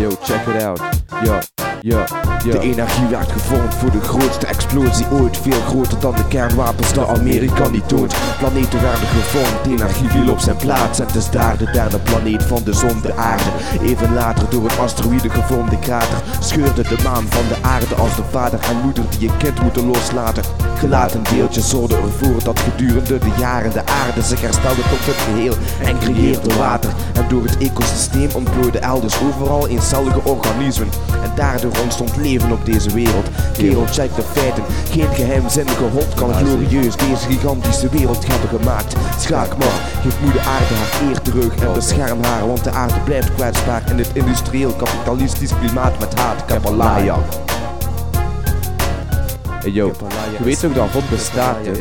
Yo, check it out. Yo, yo. De energie werd gevormd voor de grootste explosie ooit. Veel groter dan de kernwapens dat Amerika niet toont. Planeten werden gevormd, energie viel op zijn plaats. En het is daar de derde planeet van de zon, de aarde. Even later door een asteroïde gevormde krater scheurde de maan van de aarde als de vader en moeder die je kind moeten loslaten. Gelaten deeltjes zorgden ervoor dat gedurende de jaren de aarde zich herstelde tot het geheel en creëerde water. En door het ecosysteem ontplooiden elders overal eencellige organismen. En daardoor ontstond leven op deze wereld. Kerel, check de feiten. Geen geheimzinnige hond kan glorieus deze gigantische wereld hebben gemaakt. Schaakmat, geef moeder aarde haar eer terug en bescherm haar, want de aarde blijft kwetsbaar in het industrieel kapitalistisch klimaat met haat. Kapalaya. Yo, je weet toch dat God bestaat, hè?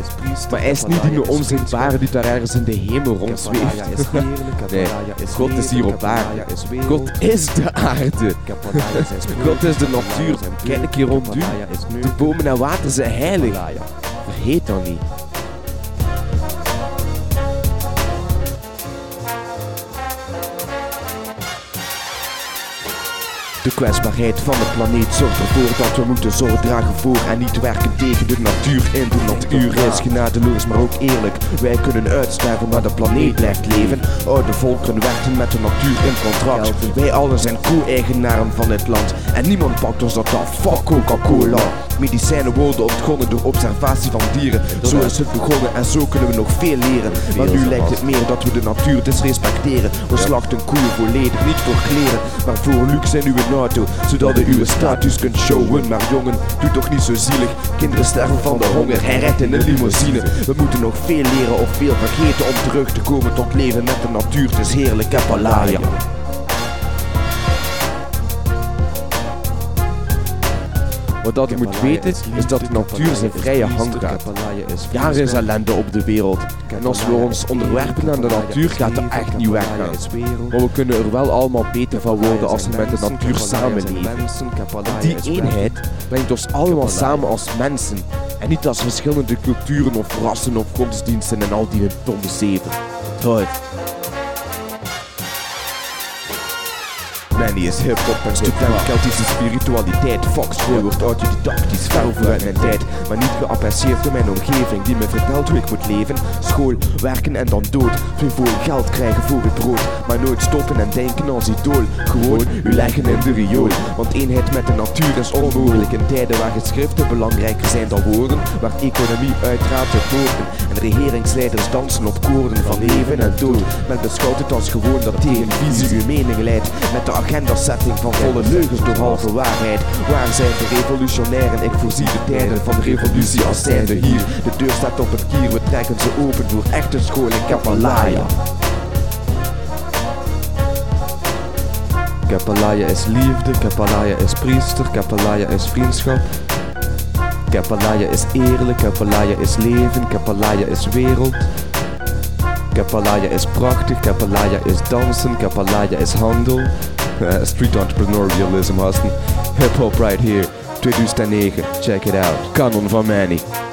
Maar hij is niet die onzichtbare die daar ergens in de hemel rondzweeft. Nee, God is hier op aarde. God is de aarde. God is de natuur. Kijk een keer rond. De bomen en water zijn heilig. Vergeet dat niet. De kwetsbaarheid van de planeet zorgt ervoor dat we moeten zorg dragen voor en niet werken tegen de natuur in. De natuur is genadeloos, maar ook eerlijk. Wij kunnen uitsterven, maar de planeet blijft leven. Oude volkeren werken met de natuur in contract. Wij allen zijn co-eigenaren van dit land. En niemand pakt ons dat af. Fuck Coca-Cola. Medicijnen worden ontgonnen door observatie van dieren. Zo is het begonnen en zo kunnen we nog veel leren. Maar nu lijkt het meer dat we de natuur disrespecteren. We slachten koeien voor leden, niet voor kleren, maar voor luxe in uw Zodat u uw status kunt showen. Maar jongen, doe toch niet zo zielig. Kinderen sterven van de honger, hij rijdt in een limousine. We moeten nog veel leren of veel vergeten om terug te komen tot leven met de natuur. Het is heerlijk, Kapalaya. Wat dat je moet weten is dat de natuur zijn vrije hand gaat. Ja, er is ellende op de wereld. En als we ons onderwerpen aan de natuur, gaat dat echt niet weggaan. Maar we kunnen er wel allemaal beter van worden als we met de natuur samenleven. Die eenheid brengt ons allemaal samen als mensen. En niet als verschillende culturen of rassen of godsdiensten en al die domme zeven. Right. Manny is hip-hop en student Keltische spiritualiteit. School wordt autodidactisch, ver vooruit mijn tijd. Maar niet geapprecieerd door mijn omgeving die me vertelt hoe ik moet leven. School, werken en dan dood. Veel geld krijgen voor het brood. Maar nooit stoppen en denken als idool. Gewoon u leggen in de riool. Want eenheid met de natuur is onmogelijk in tijden waar geschriften belangrijker zijn dan woorden. Waar economie uitraadt het woorden. En regeringsleiders dansen op koorden van leven en dood. Men beschouwt het als gewoon dat tegen visie uw mening leidt. Met de agenda-setting van volle leugens door halve waarheid. Waar zijn de revolutionairen? Ik voorzie de tijden van de revolutie als zijnde hier. De deur staat op het kier, we trekken ze open voor echte school in Kapalaya. Is liefde, Kapalaya is priester, Kapalaya is vriendschap. Kapalaya is eerlijk, Kapalaya is leven, Kapalaya is wereld. Kapalaya is prachtig, Kapalaya is dansen, Kapalaya is handel. Street entrepreneur realism gasten. Hip hop right here, 2009, check it out. Canon van Manny.